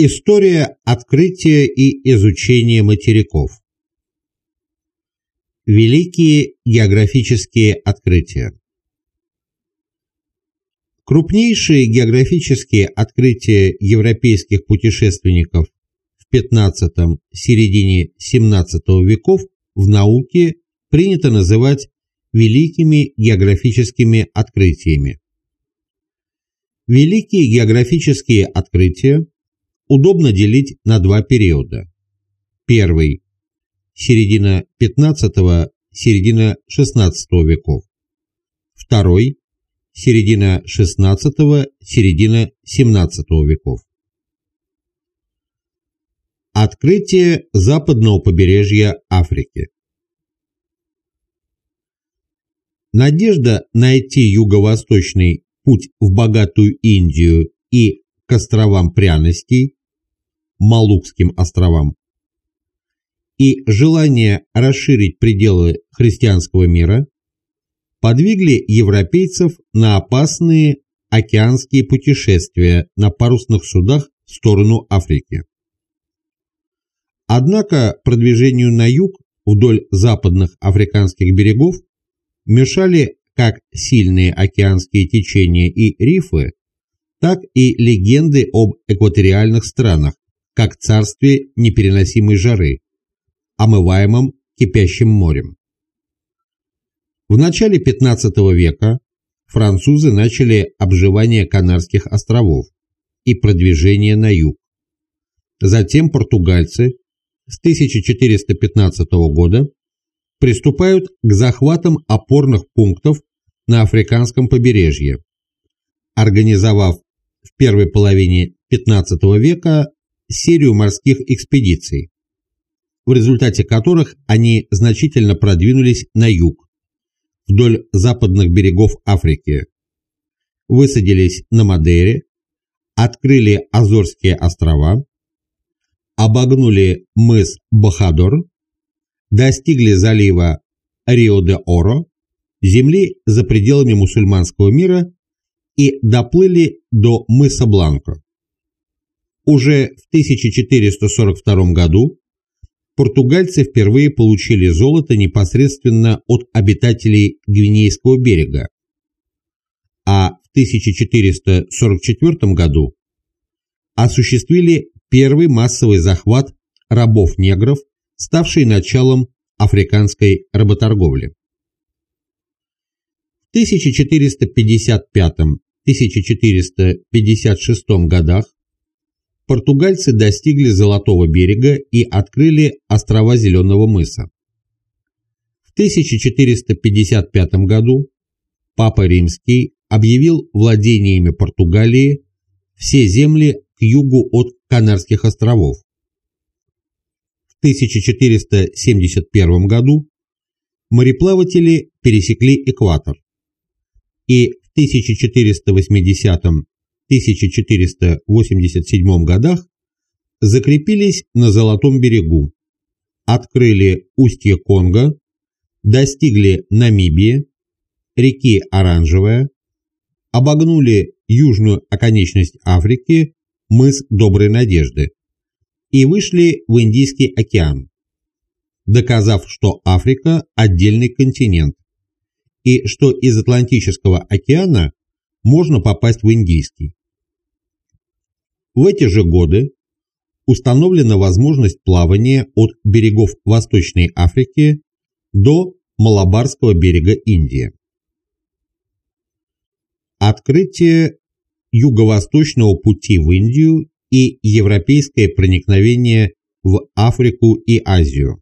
История открытия и изучения материков Великие географические открытия Крупнейшие географические открытия европейских путешественников в XV – середине XVII веков в науке принято называть великими географическими открытиями. Великие географические открытия удобно делить на два периода. Первый – середина XV – середина XVI веков. Второй – середина XVI – середина XVII веков. Открытие западного побережья Африки Надежда найти юго-восточный путь в богатую Индию и к островам пряностей, Малукским островам, и желание расширить пределы христианского мира подвигли европейцев на опасные океанские путешествия на парусных судах в сторону Африки. Однако продвижению на юг вдоль западных африканских берегов мешали как сильные океанские течения и рифы, так и легенды об экваториальных странах, как царстве непереносимой жары, омываемом кипящим морем. В начале 15 века французы начали обживание Канарских островов и продвижение на юг. Затем португальцы с 1415 года приступают к захватам опорных пунктов на африканском побережье, организовав в первой половине XV века серию морских экспедиций, в результате которых они значительно продвинулись на юг, вдоль западных берегов Африки, высадились на Мадейре, открыли Азорские острова, обогнули мыс Бахадор, достигли залива Рио-де-Оро, земли за пределами мусульманского мира и доплыли до мыса Бланко. Уже в 1442 году португальцы впервые получили золото непосредственно от обитателей Гвинейского берега, а в 1444 году осуществили первый массовый захват рабов-негров ставший началом африканской работорговли. В 1455-1456 годах португальцы достигли Золотого берега и открыли острова Зеленого мыса. В 1455 году Папа Римский объявил владениями Португалии все земли к югу от Канарских островов, 1471 году мореплаватели пересекли экватор и в 1480-1487 годах закрепились на Золотом берегу, открыли устье Конго, достигли Намибии, реки Оранжевая, обогнули южную оконечность Африки, мыс Доброй Надежды, и вышли в Индийский океан, доказав, что Африка – отдельный континент, и что из Атлантического океана можно попасть в Индийский. В эти же годы установлена возможность плавания от берегов Восточной Африки до Малабарского берега Индии. Открытие юго-восточного пути в Индию и европейское проникновение в Африку и Азию.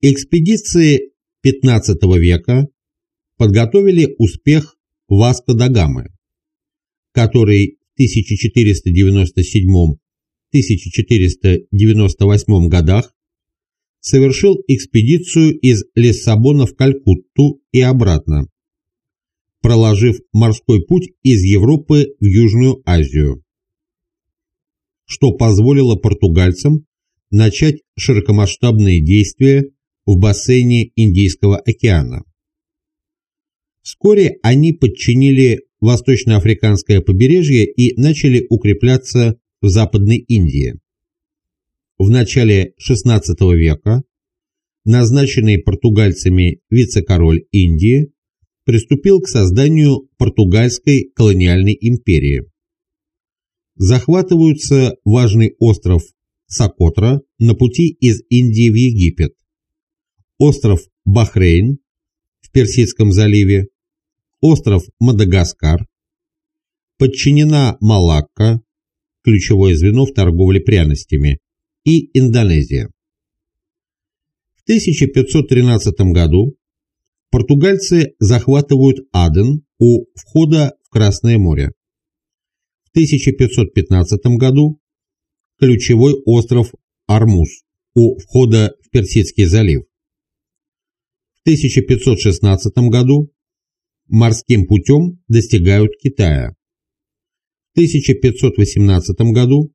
Экспедиции XV века подготовили успех Васко да Гамы, который в 1497-1498 годах совершил экспедицию из Лиссабона в Калькутту и обратно, проложив морской путь из Европы в Южную Азию, что позволило португальцам начать широкомасштабные действия в бассейне Индийского океана. Вскоре они подчинили восточноафриканское побережье и начали укрепляться в Западной Индии. В начале XVI века назначенный португальцами вице-король Индии приступил к созданию португальской колониальной империи. Захватываются важный остров Сокотра на пути из Индии в Египет, остров Бахрейн в Персидском заливе, остров Мадагаскар, подчинена Малакка, ключевое звено в торговле пряностями, и Индонезия. В 1513 году португальцы захватывают Аден у входа в Красное море. В 1515 году ключевой остров Армуз у входа в Персидский залив. В 1516 году морским путем достигают Китая. В 1518 году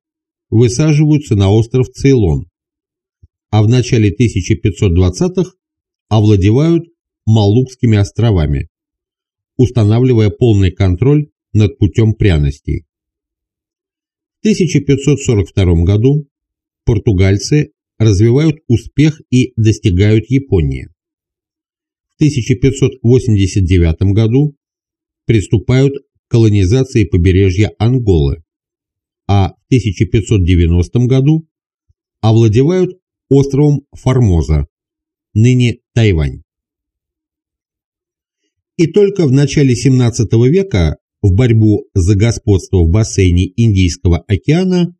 высаживаются на остров Цейлон, а в начале 1520-х овладевают Малукскими островами, устанавливая полный контроль над путем пряностей. В 1542 году португальцы развивают успех и достигают Японии. В 1589 году приступают к колонизации побережья Анголы, а в 1590 году овладевают островом Формоза, ныне Тайвань. И только в начале 17 века в борьбу за господство в бассейне Индийского океана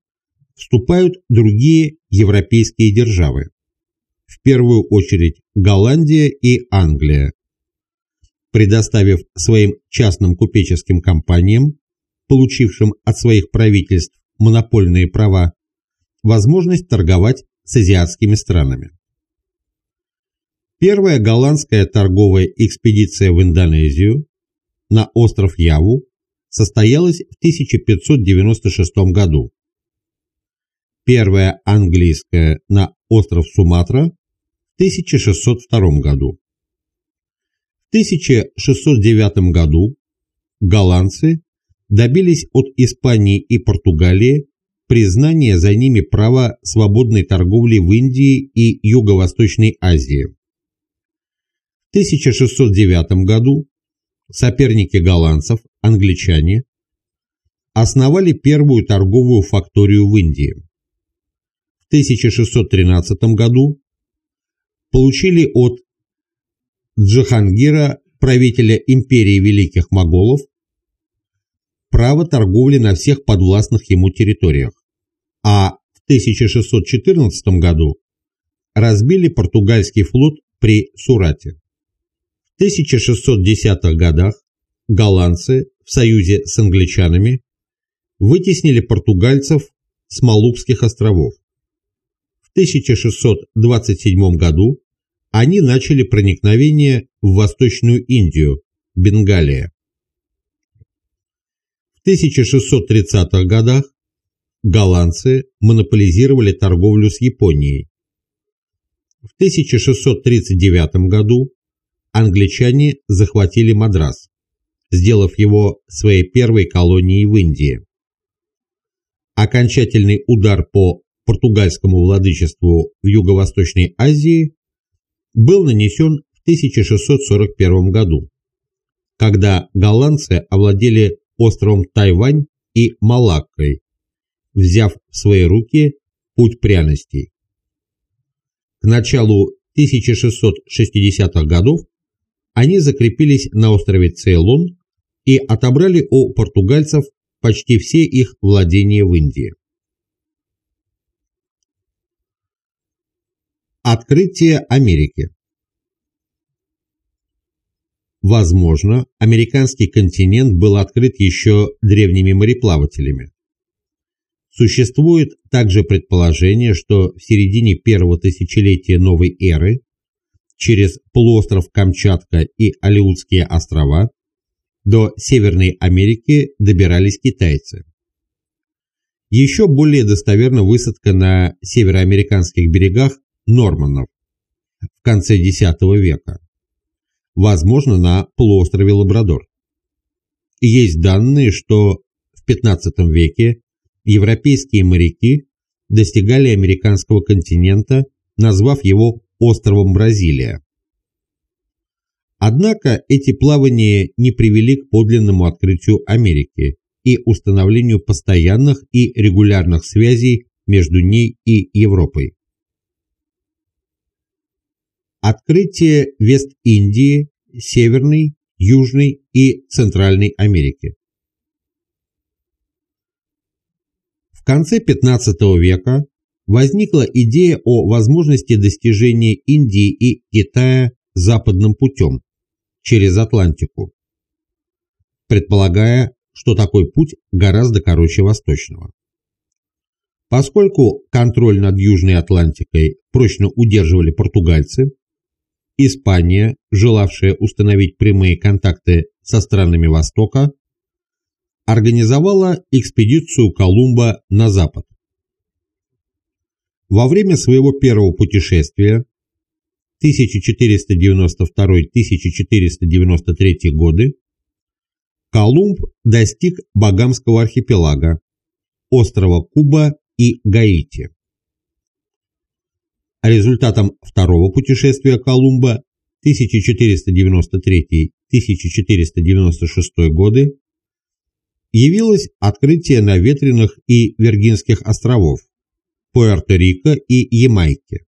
вступают другие европейские державы, в первую очередь Голландия и Англия, предоставив своим частным купеческим компаниям, получившим от своих правительств монопольные права, возможность торговать с азиатскими странами. Первая голландская торговая экспедиция в Индонезию на остров Яву состоялась в 1596 году. Первая английская на остров Суматра 1602 году. В 1609 году голландцы добились от Испании и Португалии признания за ними права свободной торговли в Индии и Юго-Восточной Азии. 1609 году соперники голландцев, англичане, основали первую торговую факторию в Индии. В 1613 году получили от Джахангира, правителя империи Великих Моголов, право торговли на всех подвластных ему территориях, а в 1614 году разбили португальский флот при Сурате. 1610-х годах голландцы в союзе с англичанами вытеснили португальцев с Малукских островов. В 1627 году они начали проникновение в Восточную Индию, Бенгалия. В 1630-х годах голландцы монополизировали торговлю с Японией. В 1639 году англичане захватили Мадрас, сделав его своей первой колонией в Индии. Окончательный удар по португальскому владычеству в Юго-Восточной Азии был нанесен в 1641 году, когда голландцы овладели островом Тайвань и Малаккой, взяв в свои руки путь пряностей. К началу 1660-х годов они закрепились на острове Цейлон и отобрали у португальцев почти все их владения в Индии. Открытие Америки Возможно, американский континент был открыт еще древними мореплавателями. Существует также предположение, что в середине первого тысячелетия новой эры через полуостров Камчатка и Алеутские острова до Северной Америки добирались китайцы. Еще более достоверна высадка на североамериканских берегах норманов в конце X века, возможно, на полуострове Лабрадор. есть данные, что в XV веке европейские моряки достигали американского континента, назвав его островом Бразилия. Однако эти плавания не привели к подлинному открытию Америки и установлению постоянных и регулярных связей между ней и Европой. Открытие Вест-Индии, Северной, Южной и Центральной Америки. В конце XV века возникла идея о возможности достижения Индии и Китая западным путем, через Атлантику, предполагая, что такой путь гораздо короче восточного. Поскольку контроль над Южной Атлантикой прочно удерживали португальцы, Испания, желавшая установить прямые контакты со странами Востока, организовала экспедицию Колумба на запад. Во время своего первого путешествия 1492-1493 годы Колумб достиг Багамского архипелага, острова Куба и Гаити. Результатом второго путешествия Колумба 1493-1496 годы явилось открытие наветренных и Виргинских островов, Пуэрто-Рико и Ямайки.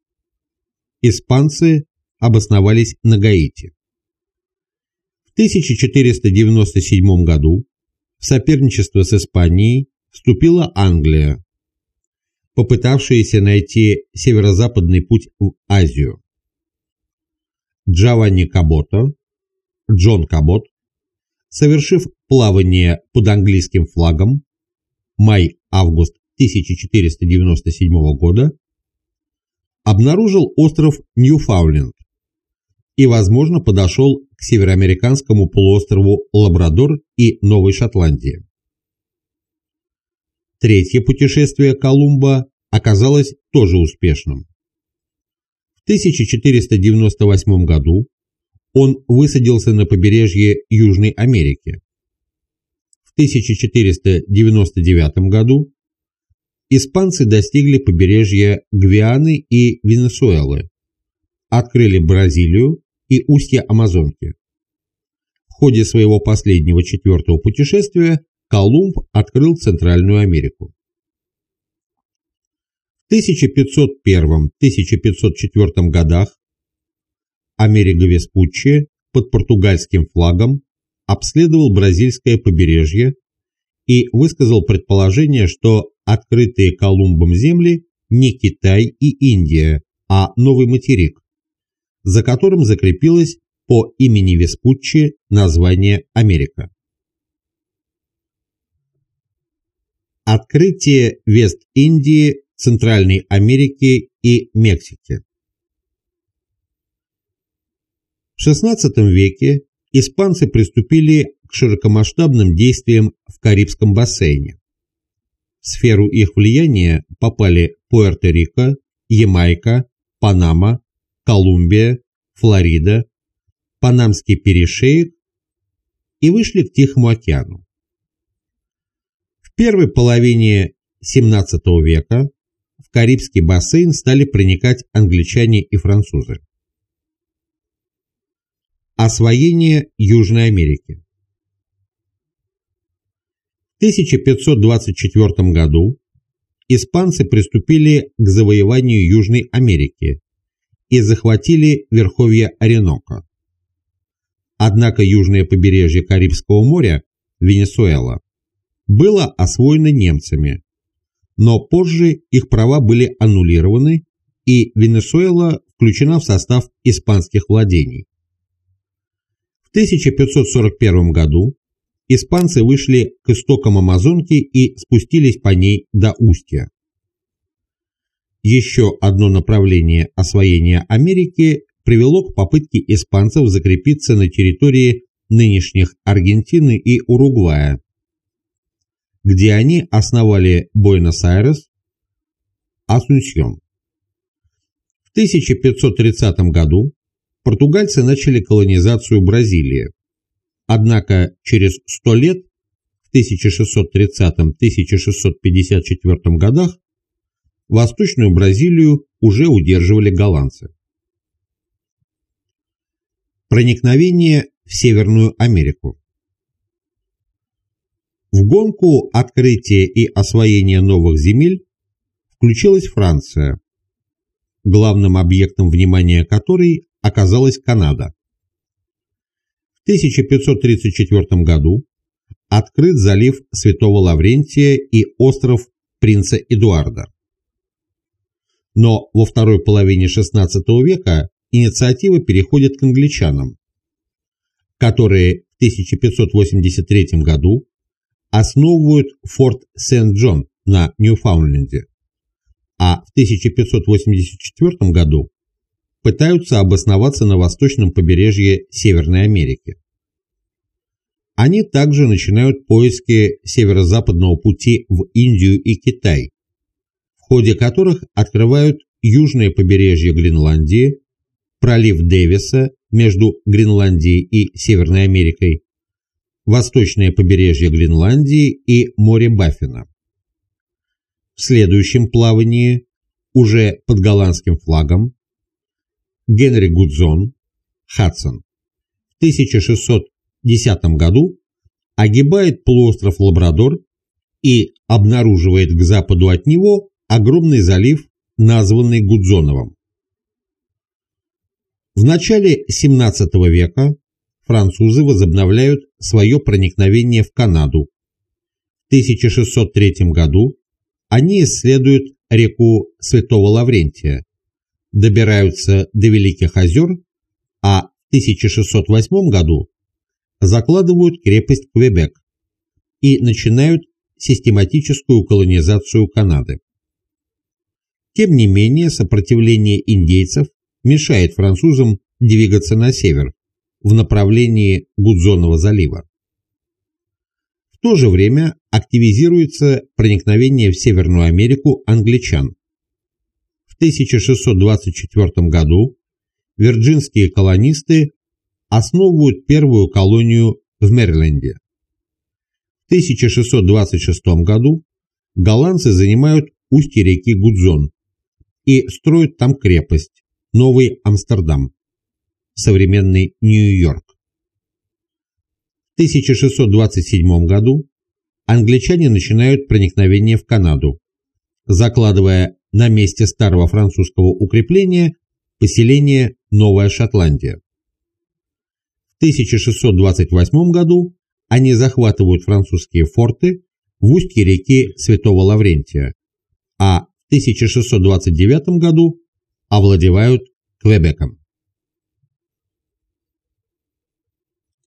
Испанцы обосновались на Гаити. В 1497 году в соперничество с Испанией вступила Англия, попытавшаяся найти северо-западный путь в Азию. Джованни Кабото, Джон Кабот, совершив плавание под английским флагом май-август 1497 года, обнаружил остров Ньюфауленд и, возможно, подошел к североамериканскому полуострову Лабрадор и Новой Шотландии. Третье путешествие Колумба оказалось тоже успешным. В 1498 году он высадился на побережье Южной Америки. В 1499 году испанцы достигли побережья Гвианы и Венесуэлы, открыли Бразилию и устье Амазонки. В ходе своего последнего четвертого путешествия Колумб открыл Центральную Америку. В 1501-1504 годах Америго Веспуччи под португальским флагом обследовал бразильское побережье и высказал предположение, что открытые Колумбом земли не Китай и Индия, а новый материк, за которым закрепилось по имени Веспуччи название Америка. Открытие Вест-Индии, Центральной Америки и Мексики В XVI веке испанцы приступили к широкомасштабным действиям в Карибском бассейне. В сферу их влияния попали Пуэрто-Рико, Ямайка, Панама, Колумбия, Флорида, Панамский перешеек и вышли к Тихому океану. В первой половине XVII века в Карибский бассейн стали проникать англичане и французы. Освоение Южной Америки В 1524 году испанцы приступили к завоеванию Южной Америки и захватили верховье Оренока. Однако южное побережье Карибского моря, Венесуэла, было освоено немцами, но позже их права были аннулированы и Венесуэла включена в состав испанских владений. В 1541 году испанцы вышли к истокам Амазонки и спустились по ней до устья. Еще одно направление освоения Америки привело к попытке испанцев закрепиться на территории нынешних Аргентины и Уругвая, где они основали Буэнос-Айрес, Асунсьон. В 1530 году португальцы начали колонизацию Бразилии, Однако через сто лет, в 1630-1654 годах, Восточную Бразилию уже удерживали голландцы. Проникновение в Северную Америку В гонку открытия и освоения новых земель включилась Франция, главным объектом внимания которой оказалась Канада. В 1534 году открыт залив Святого Лаврентия и остров Принца Эдуарда. Но во второй половине XVI века инициатива переходит к англичанам, которые в 1583 году основывают форт Сент-Джон на Ньюфаундленде, а в 1584 году пытаются обосноваться на восточном побережье Северной Америки. Они также начинают поиски северо-западного пути в Индию и Китай, в ходе которых открывают южное побережье Гренландии, пролив Дэвиса между Гренландией и Северной Америкой, восточное побережье Гренландии и море Баффина. В следующем плавании, уже под голландским флагом, Генри Гудзон, Хадсон, в 1610 году огибает полуостров Лабрадор и обнаруживает к западу от него огромный залив, названный Гудзоновым. В начале 17 века французы возобновляют свое проникновение в Канаду. В 1603 году они исследуют реку Святого Лаврентия, добираются до Великих озер, а в 1608 году закладывают крепость Квебек и начинают систематическую колонизацию Канады. Тем не менее, сопротивление индейцев мешает французам двигаться на север, в направлении Гудзонова залива. В то же время активизируется проникновение в Северную Америку англичан. 1624 году вирджинские колонисты основывают первую колонию в Мэриленде. В 1626 году голландцы занимают устье реки Гудзон и строят там крепость, Новый Амстердам, современный Нью-Йорк. В 1627 году англичане начинают проникновение в Канаду, закладывая на месте старого французского укрепления поселение Новая Шотландия. В 1628 году они захватывают французские форты в устье реки Святого Лаврентия, а в 1629 году овладевают Квебеком.